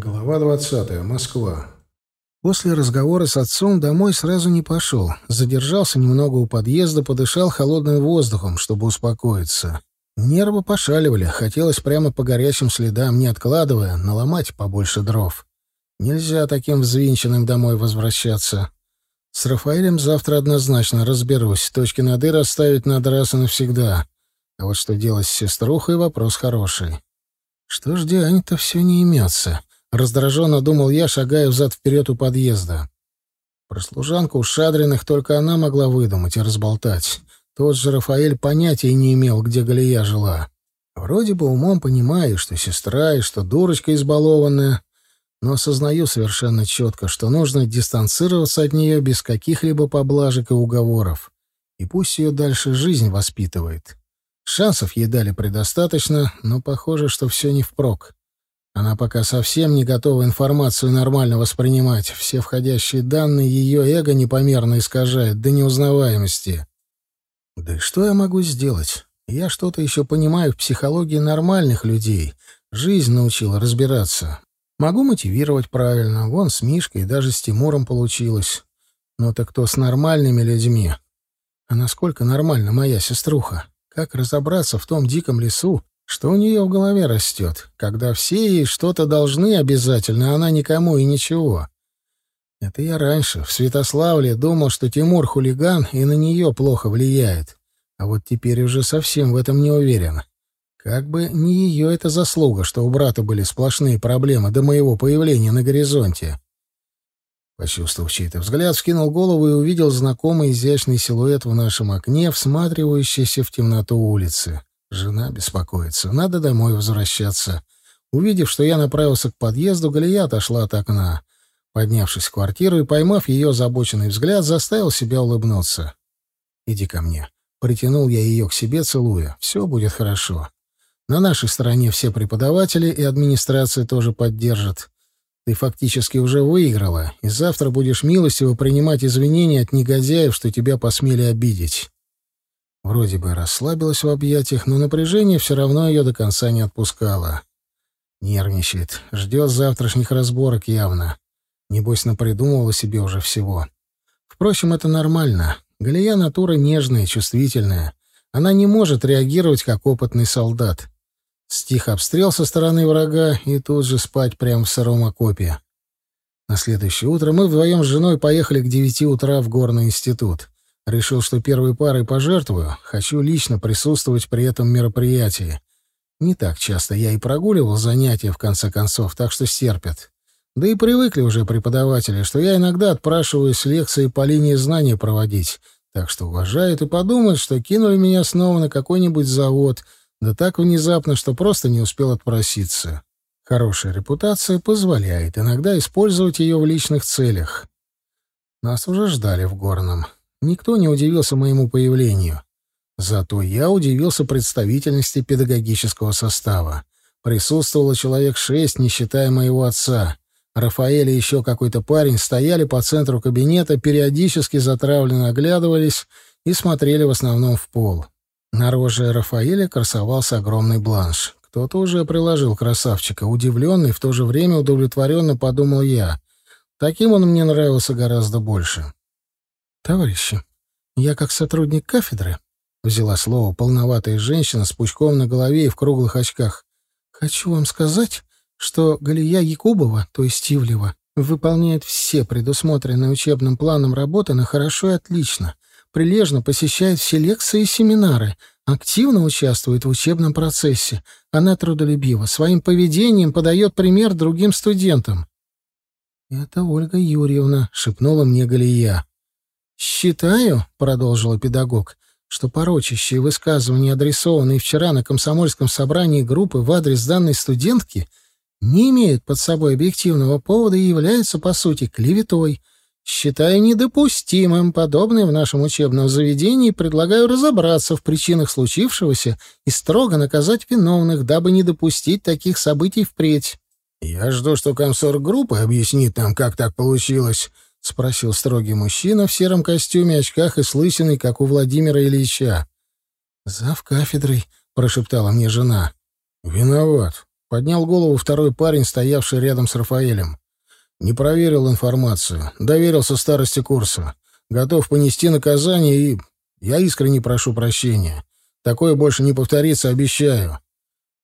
Глава 20. Москва. После разговора с отцом домой сразу не пошел. Задержался немного у подъезда, подышал холодным воздухом, чтобы успокоиться. Нервы пошаливали, хотелось прямо по горячим следам, не откладывая, наломать побольше дров. Нельзя таким взвинченным домой возвращаться. С Рафаэлем завтра однозначно разберусь. Точки над «и» расставить надо раз и навсегда. А вот что делать с сеструхой — вопрос хороший. Что ж Диане-то все не имется? Раздраженно думал я, шагая взад-вперед у подъезда. Про служанку у Шадриных только она могла выдумать и разболтать. Тот же Рафаэль понятия не имел, где Галия жила. Вроде бы умом понимаю, что сестра и что дурочка избалованная, но осознаю совершенно четко, что нужно дистанцироваться от нее без каких-либо поблажек и уговоров. И пусть ее дальше жизнь воспитывает. Шансов ей дали предостаточно, но похоже, что все не впрок. Она пока совсем не готова информацию нормально воспринимать. Все входящие данные ее эго непомерно искажает до неузнаваемости. Да и что я могу сделать? Я что-то еще понимаю в психологии нормальных людей. Жизнь научила разбираться. Могу мотивировать правильно. Вон с Мишкой даже с Тимуром получилось. Но так кто с нормальными людьми? А насколько нормальна моя сеструха? Как разобраться в том диком лесу, что у нее в голове растет, когда все ей что-то должны обязательно, а она никому и ничего? Это я раньше, в Святославле, думал, что Тимур хулиган и на нее плохо влияет. А вот теперь уже совсем в этом не уверен. Как бы не ее это заслуга, что у брата были сплошные проблемы до моего появления на горизонте. Почувствовав чей-то взгляд, вскинул голову и увидел знакомый изящный силуэт в нашем окне, всматривающийся в темноту улицы. Жена беспокоится. Надо домой возвращаться. Увидев, что я направился к подъезду, Галия отошла от окна. Поднявшись в квартиру и поймав ее озабоченный взгляд, заставил себя улыбнуться. «Иди ко мне». Притянул я ее к себе, целуя. «Все будет хорошо. На нашей стороне все преподаватели и администрация тоже поддержат. Ты фактически уже выиграла, и завтра будешь милостиво принимать извинения от негодяев, что тебя посмели обидеть». Вроде бы расслабилась в объятиях, но напряжение все равно ее до конца не отпускало. Нервничает, ждет завтрашних разборок явно. Небось, напридумывала себе уже всего. Впрочем, это нормально. Галия натура нежная, чувствительная. Она не может реагировать, как опытный солдат. Стих обстрел со стороны врага и тут же спать прямо в сыром окопе. На следующее утро мы вдвоем с женой поехали к девяти утра в горный институт. Решил, что первой парой пожертвую, хочу лично присутствовать при этом мероприятии. Не так часто я и прогуливал занятия, в конце концов, так что стерпят. Да и привыкли уже преподаватели, что я иногда отпрашиваюсь лекции по линии знания проводить, так что уважают и подумают, что кинули меня снова на какой-нибудь завод, да так внезапно, что просто не успел отпроситься. Хорошая репутация позволяет иногда использовать ее в личных целях. Нас уже ждали в Горном. Никто не удивился моему появлению. Зато я удивился представительности педагогического состава. Присутствовало человек шесть, не считая моего отца. Рафаэль и еще какой-то парень стояли по центру кабинета, периодически затравленно оглядывались и смотрели в основном в пол. На роже Рафаэля красовался огромный бланш. Кто-то уже приложил красавчика. Удивленный, в то же время удовлетворенно подумал я. Таким он мне нравился гораздо больше. «Товарищи, я как сотрудник кафедры», — взяла слово полноватая женщина с пучком на голове и в круглых очках, «хочу вам сказать, что Галия Якубова, то есть Ивлева, выполняет все предусмотренные учебным планом работы на хорошо и отлично, прилежно посещает все лекции и семинары, активно участвует в учебном процессе. Она трудолюбива, своим поведением подает пример другим студентам. «Это Ольга Юрьевна», — шепнула мне Галия. «Считаю», — продолжила педагог, что порочащие высказывания, адресованные вчера на комсомольском собрании группы в адрес данной студентки, не имеют под собой объективного повода и являются, по сути, клеветой. Считаю недопустимым подобное в нашем учебном заведении предлагаю разобраться в причинах случившегося и строго наказать виновных, дабы не допустить таких событий впредь. «Я жду, что комсорг группы объяснит нам, как так получилось», — спросил строгий мужчина в сером костюме, очках и с лысиной, как у Владимира Ильича. «Зав кафедрой», — прошептала мне жена. «Виноват. Поднял голову второй парень, стоявший рядом с Рафаэлем. Не проверил информацию, доверился старости курса. Готов понести наказание и... Я искренне прошу прощения. Такое больше не повторится, обещаю.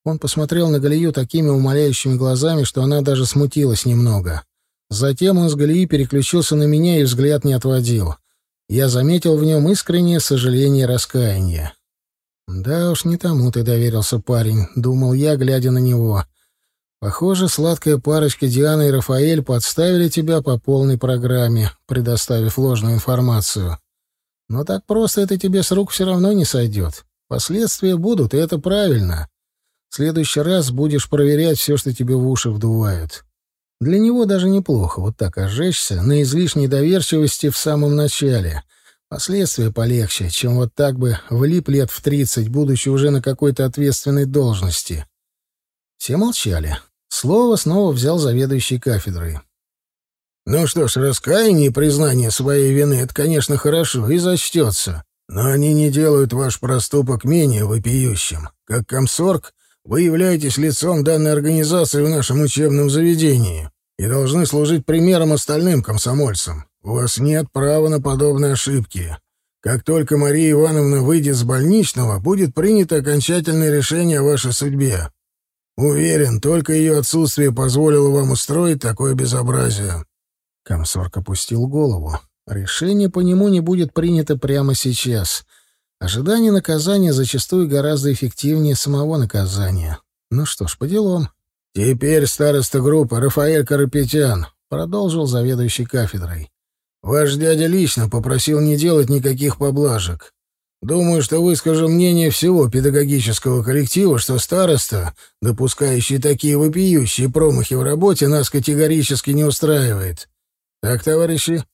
Он посмотрел на Галию такими умоляющими глазами, что она даже смутилась немного. Затем он с Галии переключился на меня и взгляд не отводил. Я заметил в нем искреннее сожаление и раскаяние. «Да уж, не тому ты доверился, парень», — думал я, глядя на него. Похоже, сладкая парочка Диана и Рафаэль подставили тебя по полной программе, предоставив ложную информацию. Но так просто это тебе с рук все равно не сойдет. Последствия будут, и это правильно. В следующий раз будешь проверять все, что тебе в уши вдувают. Для него даже неплохо вот так ожечься на излишней доверчивости в самом начале. Последствия полегче, чем вот так бы влип лет в тридцать, будучи уже на какой-то ответственной должности. Все молчали. Слово снова взял заведующий кафедрой. «Ну что ж, раскаяние и признание своей вины — это, конечно, хорошо и зачтется. Но они не делают ваш проступок менее вопиющим. Как комсорг, вы являетесь лицом данной организации в нашем учебном заведении и должны служить примером остальным комсомольцам. У вас нет права на подобные ошибки. Как только Мария Ивановна выйдет с больничного, будет принято окончательное решение о вашей судьбе. Уверен, только ее отсутствие позволило вам устроить такое безобразие. Комсорг опустил голову. Решение по нему не будет принято прямо сейчас. Ожидание наказания зачастую гораздо эффективнее самого наказания. Ну что ж, по делам. Теперь староста группы Рафаэль Карапетян, продолжил заведующий кафедрой. Ваш дядя лично попросил не делать никаких поблажек. Думаю, что выскажу мнение всего педагогического коллектива, что староста, допускающий такие вопиющие промахи в работе, нас категорически не устраивает. Так, товарищи?»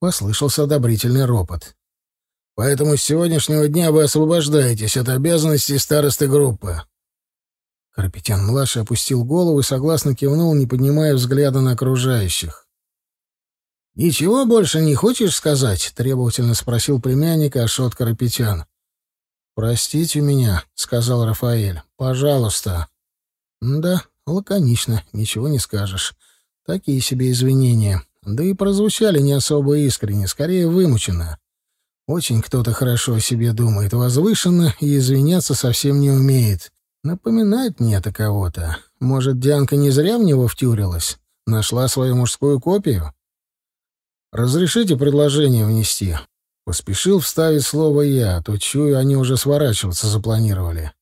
Послышался одобрительный ропот. «Поэтому с сегодняшнего дня вы освобождаетесь от обязанностей старосты группы». Карапетян-младший опустил голову и согласно кивнул, не поднимая взгляда на окружающих. «Ничего больше не хочешь сказать?» — требовательно спросил племянника Ашот Карапетян. «Простите меня», — сказал Рафаэль. «Пожалуйста». «Да, лаконично, ничего не скажешь. Такие себе извинения. Да и прозвучали не особо искренне, скорее вымученно. Очень кто-то хорошо о себе думает, возвышенно и извиняться совсем не умеет. Напоминает мне это кого-то. Может, Дианка не зря в него втюрилась? Нашла свою мужскую копию?» «Разрешите предложение внести?» Поспешил вставить слово я, а то, чую, они уже сворачиваться запланировали.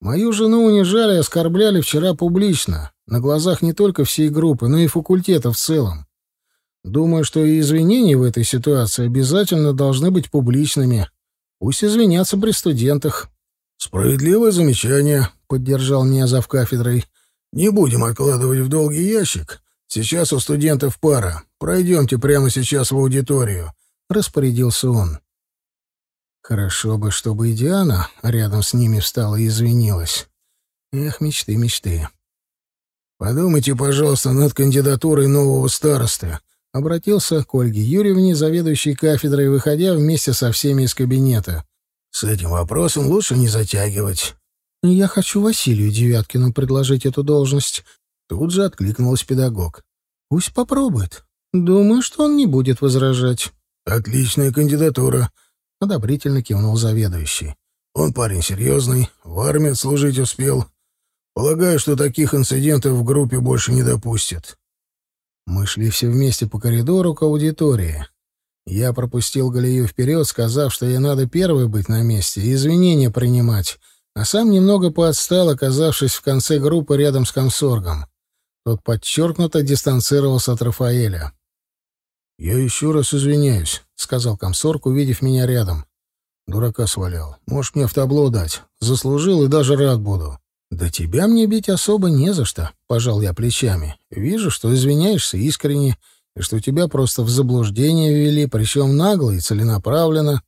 Мою жену унижали и оскорбляли вчера публично, на глазах не только всей группы, но и факультета в целом. Думаю, что и извинения в этой ситуации обязательно должны быть публичными. Пусть извинятся при студентах. «Справедливое замечание», — поддержал меня кафедрой. «Не будем откладывать в долгий ящик. Сейчас у студентов пара. Пройдемте прямо сейчас в аудиторию», — распорядился он. Хорошо бы, чтобы и Диана рядом с ними встала и извинилась. Эх, мечты, мечты. «Подумайте, пожалуйста, над кандидатурой нового старосты», — обратился к Ольге Юрьевне, заведующей кафедрой, выходя вместе со всеми из кабинета. «С этим вопросом лучше не затягивать». «Я хочу Василию Девяткину предложить эту должность», Тут же откликнулась педагог. «Пусть попробует. Думаю, что он не будет возражать». «Отличная кандидатура», — одобрительно кивнул заведующий. «Он парень серьезный, в армии служить успел. Полагаю, что таких инцидентов в группе больше не допустят». Мы шли все вместе по коридору к аудитории. Я пропустил Галию вперед, сказав, что ей надо первой быть на месте и извинения принимать, а сам немного поотстал, оказавшись в конце группы рядом с комсоргом. Тот подчеркнуто дистанцировался от Рафаэля. «Я еще раз извиняюсь», — сказал комсорг, увидев меня рядом. «Дурака свалял. Можешь мне в табло дать. Заслужил и даже рад буду». «Да тебя мне бить особо не за что», — пожал я плечами. «Вижу, что извиняешься искренне, и что тебя просто в заблуждение ввели, причем нагло и целенаправленно».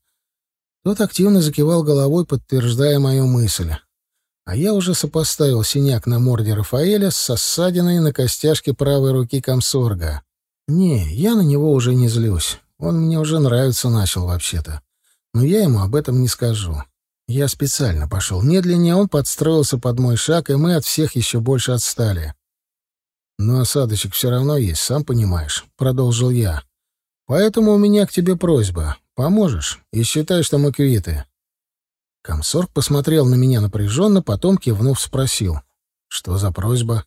Тот активно закивал головой, подтверждая мою мысль а я уже сопоставил синяк на морде Рафаэля с осадиной на костяшке правой руки комсорга. Не, я на него уже не злюсь. Он мне уже нравиться начал вообще-то. Но я ему об этом не скажу. Я специально пошел медленнее, он подстроился под мой шаг, и мы от всех еще больше отстали. «Но осадочек все равно есть, сам понимаешь», — продолжил я. «Поэтому у меня к тебе просьба. Поможешь, и считай, что мы квиты». Комсорг посмотрел на меня напряженно, потом, кивнув, спросил. «Что за просьба?»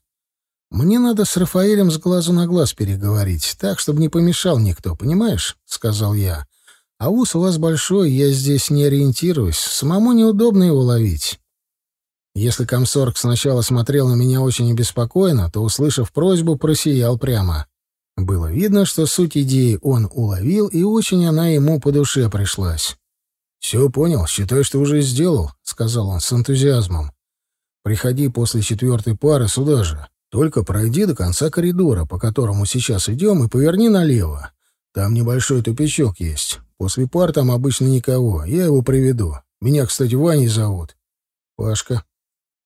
«Мне надо с Рафаэлем с глазу на глаз переговорить, так, чтобы не помешал никто, понимаешь?» — сказал я. «А ус у вас большой, я здесь не ориентируюсь, самому неудобно его ловить». Если комсорг сначала смотрел на меня очень обеспокоенно, то, услышав просьбу, просиял прямо. Было видно, что суть идеи он уловил, и очень она ему по душе пришлась. «Все понял, считай, что уже сделал», — сказал он с энтузиазмом. «Приходи после четвертой пары сюда же. Только пройди до конца коридора, по которому сейчас идем, и поверни налево. Там небольшой тупичок есть. После пар там обычно никого. Я его приведу. Меня, кстати, Ваней зовут. Пашка.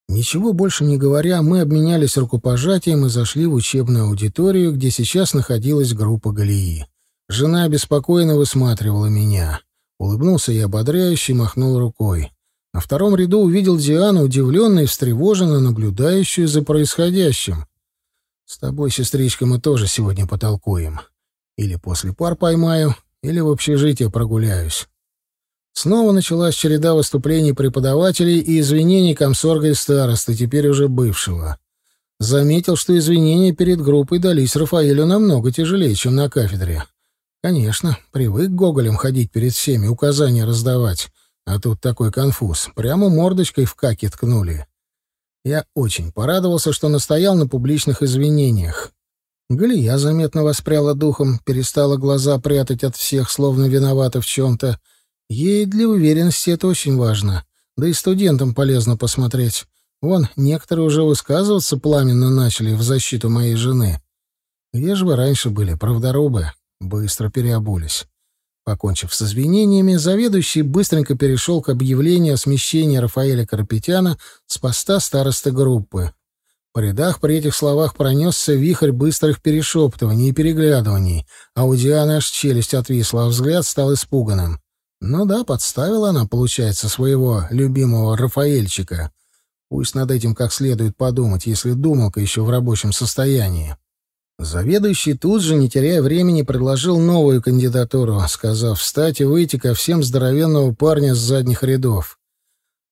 Ничего больше не говоря, мы обменялись рукопожатием и зашли в учебную аудиторию, где сейчас находилась группа Галии. Жена беспокойно высматривала меня. Улыбнулся я ободряюще и махнул рукой. На втором ряду увидел Диану, удивленно и встревоженно наблюдающую за происходящим. «С тобой, сестричка, мы тоже сегодня потолкуем. Или после пар поймаю, или в общежитие прогуляюсь». Снова началась череда выступлений преподавателей и извинений комсорга и старосты, теперь уже бывшего. Заметил, что извинения перед группой дались Рафаэлю намного тяжелее, чем на кафедре. Конечно, привык Гоголем ходить перед всеми, указания раздавать. А тут такой конфуз. Прямо мордочкой в каки ткнули. Я очень порадовался, что настоял на публичных извинениях. Галия заметно воспряла духом, перестала глаза прятать от всех, словно виновата в чем-то, Ей для уверенности это очень важно. Да и студентам полезно посмотреть. Вон, некоторые уже высказываться пламенно начали в защиту моей жены. Где же вы раньше были, правдорубы? Быстро переобулись. Покончив с извинениями, заведующий быстренько перешел к объявлению о смещении Рафаэля Карапетяна с поста старосты группы. По рядах при этих словах пронесся вихрь быстрых перешептываний и переглядываний, а у Дианы аж челюсть отвисла, а взгляд стал испуганным. Ну да, подставила она, получается, своего любимого Рафаэльчика. Пусть над этим как следует подумать, если думалка еще в рабочем состоянии. Заведующий тут же, не теряя времени, предложил новую кандидатуру, сказав встать и выйти ко всем здоровенного парня с задних рядов.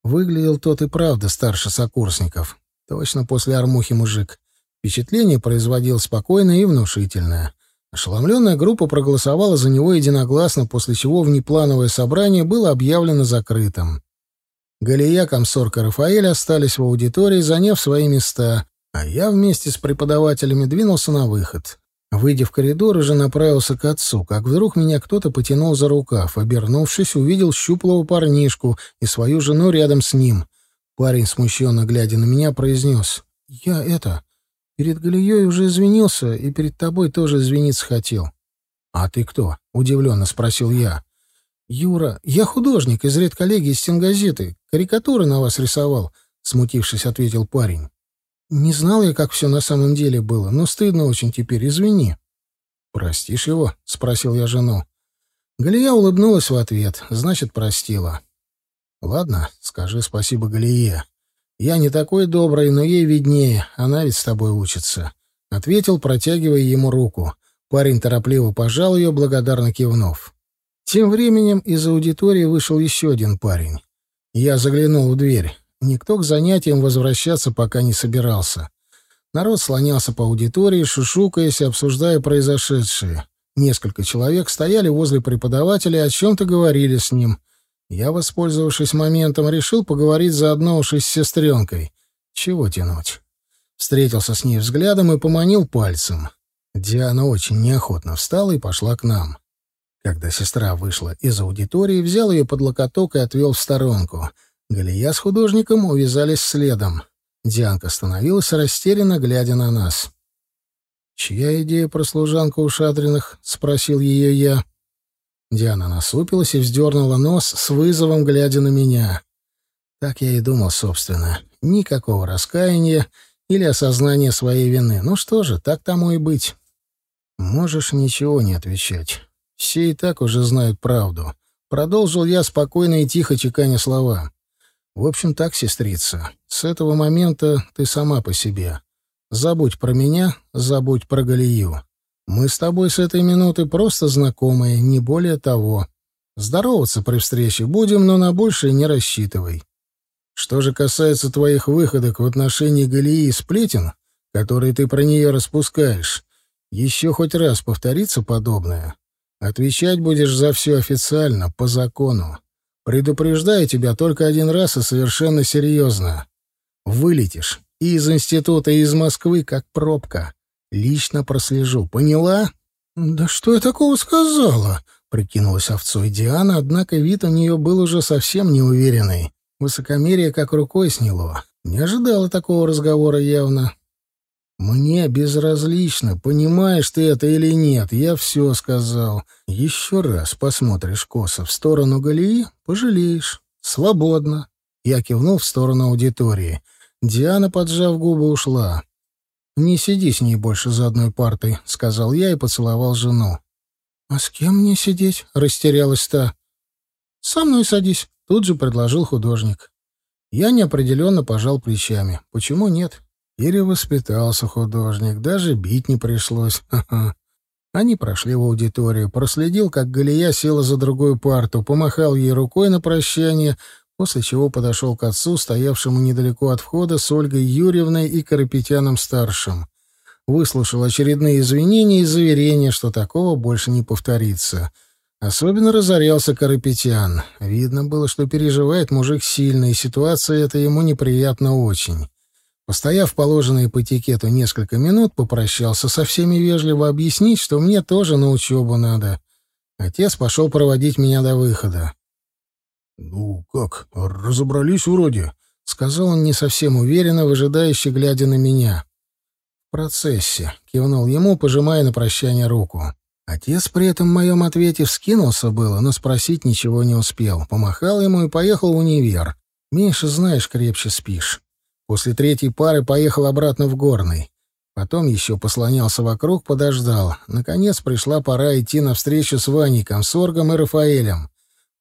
Выглядел тот и правда старше сокурсников. Точно после армухи мужик. Впечатление производил спокойное и внушительное. Ошеломленная группа проголосовала за него единогласно, после чего внеплановое собрание было объявлено закрытым. Галия, комсорг и Рафаэль остались в аудитории, заняв свои места, а я вместе с преподавателями двинулся на выход. Выйдя в коридор, уже направился к отцу, как вдруг меня кто-то потянул за рукав. Обернувшись, увидел щуплого парнишку и свою жену рядом с ним. Парень, смущенно глядя на меня, произнес «Я это...» Перед Галией уже извинился, и перед тобой тоже извиниться хотел. — А ты кто? — удивленно спросил я. — Юра, я художник из редколлегии стенгазеты. Карикатуры на вас рисовал, — смутившись, ответил парень. — Не знал я, как все на самом деле было, но стыдно очень теперь, извини. — Простишь его? — спросил я жену. Галия улыбнулась в ответ, значит, простила. — Ладно, скажи спасибо Галие. «Я не такой добрый, но ей виднее, она ведь с тобой учится», — ответил, протягивая ему руку. Парень торопливо пожал ее, благодарно кивнув. Тем временем из аудитории вышел еще один парень. Я заглянул в дверь. Никто к занятиям возвращаться пока не собирался. Народ слонялся по аудитории, шушукаясь и обсуждая произошедшее. Несколько человек стояли возле преподавателя и о чем-то говорили с ним — я, воспользовавшись моментом, решил поговорить заодно уж и с сестренкой. Чего тянуть? Встретился с ней взглядом и поманил пальцем. Диана очень неохотно встала и пошла к нам. Когда сестра вышла из аудитории, взял ее под локоток и отвел в сторонку. Галия с художником увязались следом. Дианка остановилась, растерянно глядя на нас. «Чья идея про служанку у Шадриных?» — спросил ее я. Диана насупилась и вздернула нос с вызовом, глядя на меня. Так я и думал, собственно. Никакого раскаяния или осознания своей вины. Ну что же, так тому и быть. Можешь ничего не отвечать. Все и так уже знают правду. Продолжил я спокойно и тихо чеканя слова. В общем так, сестрица, с этого момента ты сама по себе. Забудь про меня, забудь про Галию. Мы с тобой с этой минуты просто знакомые, не более того. Здороваться при встрече будем, но на большее не рассчитывай. Что же касается твоих выходок в отношении Галии и сплетен, которые ты про нее распускаешь, еще хоть раз повторится подобное. Отвечать будешь за все официально, по закону. Предупреждаю тебя только один раз и совершенно серьезно. Вылетишь и из института, и из Москвы, как пробка. Лично прослежу. Поняла? Да что я такого сказала? Прикинулась овцой Диана, однако вид у нее был уже совсем неуверенный. Высокомерие как рукой сняло. Не ожидала такого разговора явно. «Мне безразлично, понимаешь ты это или нет, я все сказал. Еще раз посмотришь косо в сторону Галии, пожалеешь. Свободно». Я кивнул в сторону аудитории. Диана, поджав губы, ушла. «Не сиди с ней больше за одной партой», — сказал я и поцеловал жену. «А с кем мне сидеть?» — растерялась та. «Со мной садись», — тут же предложил художник. Я неопределенно пожал плечами. «Почему нет?» Перевоспитался художник, даже бить не пришлось. Ха-ха. Они прошли в аудиторию. Проследил, как Галия села за другую парту, помахал ей рукой на прощание, после чего подошел к отцу, стоявшему недалеко от входа, с Ольгой Юрьевной и Карапетяном-старшим. Выслушал очередные извинения и заверения, что такого больше не повторится. Особенно разорялся Карапетян. Видно было, что переживает мужик сильно, и ситуация эта ему неприятна очень. Постояв положенные по этикету несколько минут, попрощался со всеми вежливо объяснить, что мне тоже на учебу надо. Отец пошел проводить меня до выхода. «Ну как, разобрались вроде?» — сказал он не совсем уверенно, выжидающе глядя на меня. «В процессе», — кивнул ему, пожимая на прощание руку. Отец при этом моем ответе вскинулся было, но спросить ничего не успел. Помахал ему и поехал в универ. «Меньше знаешь, крепче спишь». После третьей пары поехал обратно в Горный. Потом еще послонялся вокруг, подождал. Наконец пришла пора идти на встречу с Ваней Комсоргом и Рафаэлем.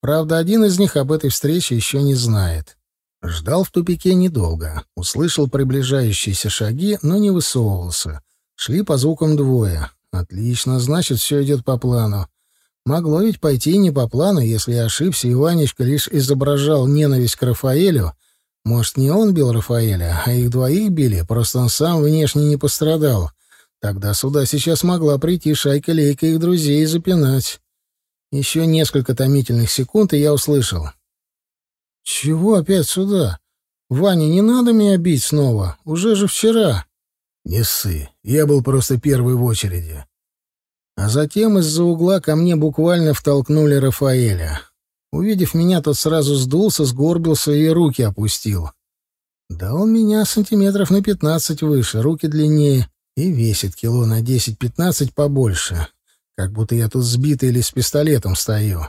Правда, один из них об этой встрече еще не знает. Ждал в тупике недолго. Услышал приближающиеся шаги, но не высовывался. Шли по звукам двое. Отлично, значит, все идет по плану. Могло ведь пойти не по плану, если я ошибся, и Ванечка лишь изображал ненависть к Рафаэлю. Может, не он бил Рафаэля, а их двоих били, просто он сам внешне не пострадал. Тогда сюда сейчас могла прийти шайка-лейка их друзей и запинать. Еще несколько томительных секунд, и я услышал. «Чего опять сюда? Ваня, не надо меня бить снова. Уже же вчера». «Не ссы. Я был просто первый в очереди». А затем из-за угла ко мне буквально втолкнули Рафаэля. Увидев меня, тот сразу сдулся, сгорбился и руки опустил. Да он меня сантиметров на пятнадцать выше, руки длиннее и весит кило на десять-пятнадцать побольше. Как будто я тут сбитый или с пистолетом стою.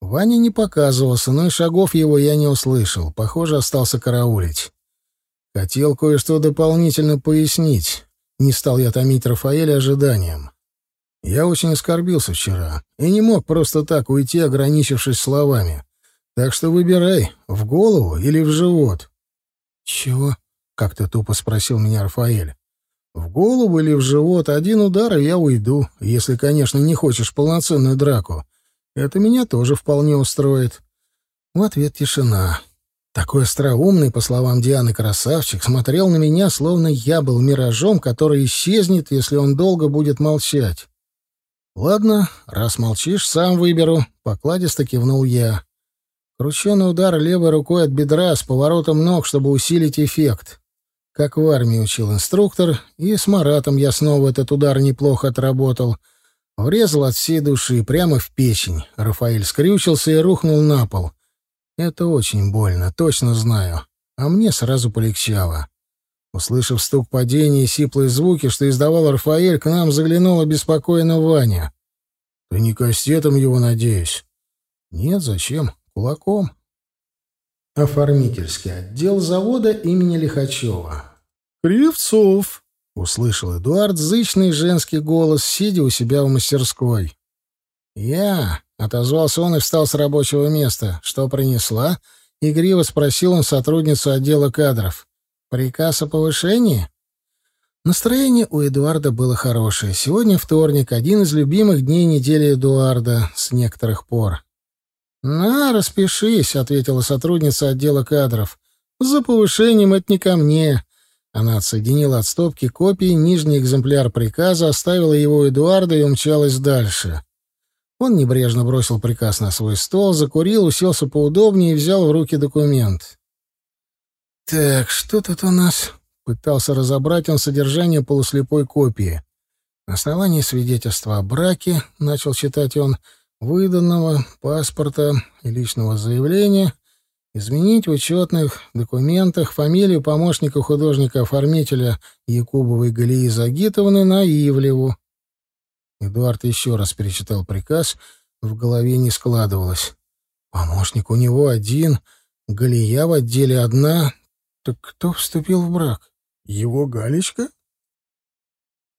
Ваня не показывался, но и шагов его я не услышал. Похоже, остался караулить. Хотел кое-что дополнительно пояснить. Не стал я томить Рафаэля ожиданием. Я очень оскорбился вчера и не мог просто так уйти, ограничившись словами. Так что выбирай, в голову или в живот. — Чего? — как-то тупо спросил меня Рафаэль. В голову или в живот один удар, и я уйду, если, конечно, не хочешь полноценную драку. Это меня тоже вполне устроит. В ответ тишина. Такой остроумный, по словам Дианы, красавчик смотрел на меня, словно я был миражом, который исчезнет, если он долго будет молчать. «Ладно, раз молчишь, сам выберу», — покладисто кивнул я. Крученый удар левой рукой от бедра с поворотом ног, чтобы усилить эффект как в армии учил инструктор, и с Маратом я снова этот удар неплохо отработал. Врезал от всей души, прямо в печень. Рафаэль скрючился и рухнул на пол. Это очень больно, точно знаю. А мне сразу полегчало. Услышав стук падения и сиплые звуки, что издавал Рафаэль, к нам заглянула беспокойно Ваня. «Ты не кастетом его, надеюсь?» «Нет, зачем? Кулаком». Оформительский отдел завода имени Лихачева. «Кривцов!» — услышал Эдуард зычный женский голос, сидя у себя в мастерской. «Я!» — отозвался он и встал с рабочего места. «Что принесла?» — игриво спросил он сотрудницу отдела кадров. «Приказ о повышении?» Настроение у Эдуарда было хорошее. Сегодня вторник, один из любимых дней недели Эдуарда с некоторых пор. «На, распишись», — ответила сотрудница отдела кадров. «За повышением это не ко мне». Она отсоединила от стопки копии нижний экземпляр приказа, оставила его у Эдуарда и умчалась дальше. Он небрежно бросил приказ на свой стол, закурил, уселся поудобнее и взял в руки документ. «Так, что тут у нас?» Пытался разобрать он содержание полуслепой копии. На основании свидетельства о браке, начал читать он, выданного паспорта и личного заявления, изменить в учетных документах фамилию помощника художника-оформителя Якубовой Галии Загитовны на Ивлеву. Эдуард еще раз перечитал приказ, в голове не складывалось. Помощник у него один, Галия в отделе одна. Так кто вступил в брак? Его Галечка?